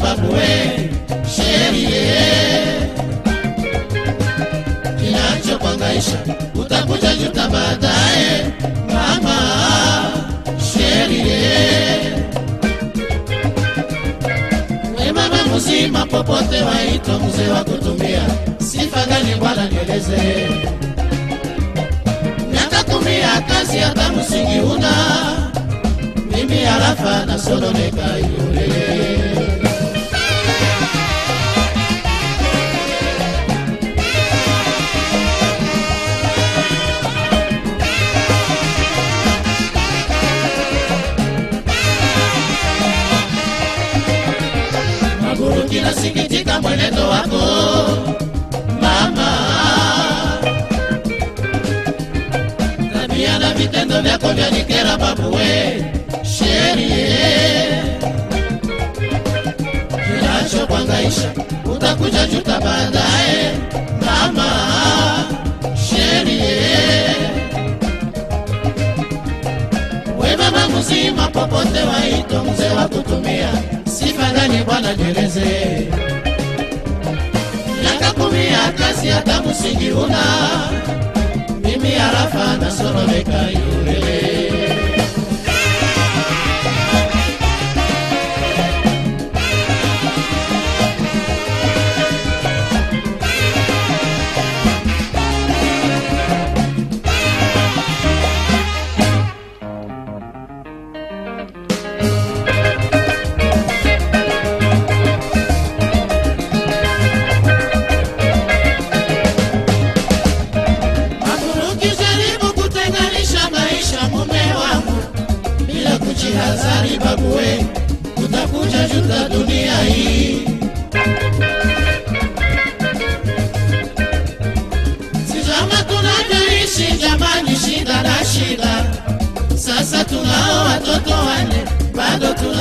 babu we sherie kinachokwangaisha utakuja juta baadaye. Mama sherie we mama mzima popote waito mzee wa kutumia. Sifa gani bwana nieleze? Miaka kumi ya kazi hata msingi una ni min ala fa na solo ne ka yurele Sikitika mwene mzima popote waito mzee wa kutumia. Sifa gani bwana nieleze miaka kumi ya kazi hata msingi una. Mimi harafa nasoromeka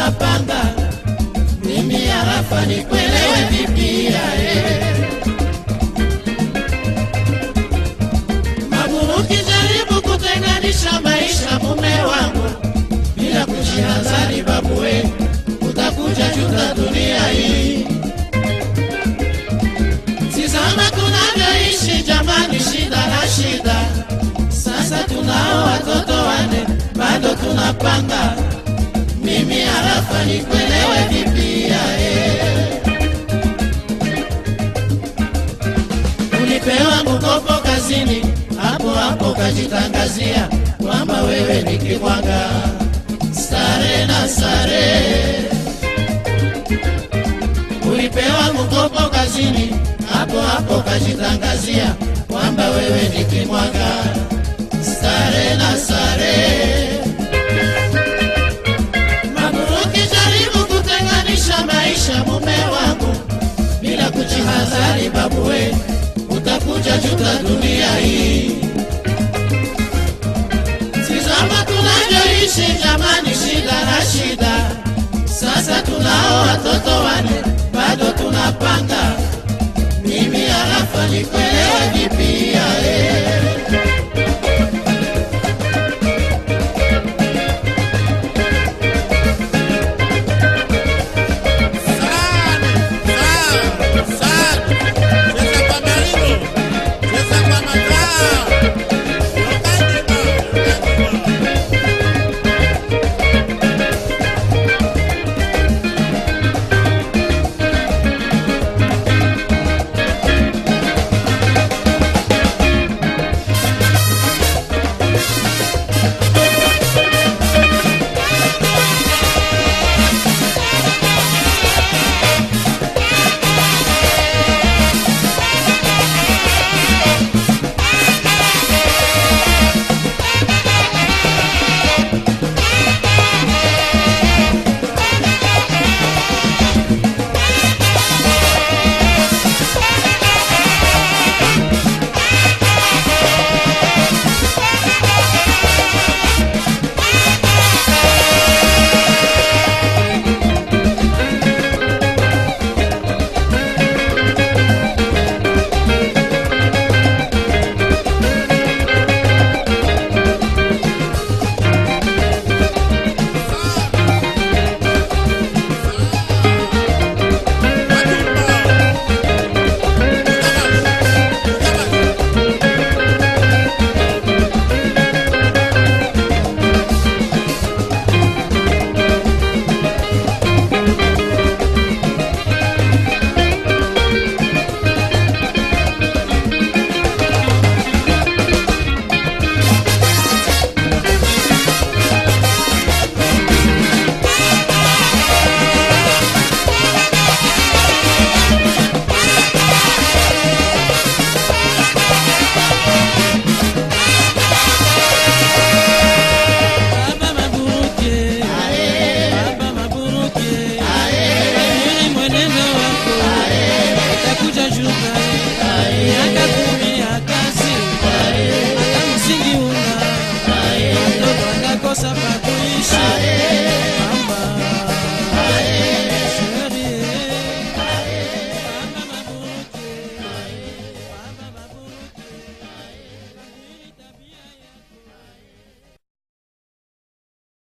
bado tunapanga. Mimi Arafa nikuelewe vipi yae Maburuki, jaribu kutenganisha maisha mume wangu bila kujihadhari, babuwe, utakuja juta dunia hii. Tizama tunavyoishi jamani, shida na shida. Sasa tunao watoto wane, bado tunapanga. Mimi harafa nikuelewe vipi e. ulipewa mkopo kazini, hapo hapo kajitangazia kwamba wewe ni kimwaga sare na sare. Ulipewa mkopo kazini, hapo hapo kajitangazia kwamba wewe ni kimwaga sare na sare. za dunia hii. Tizama tunavyoishi jamani, shida na shida. Sasa tunao watoto wane, bado tunapanga. Mimi alafu nikuelewa vipi? Eh.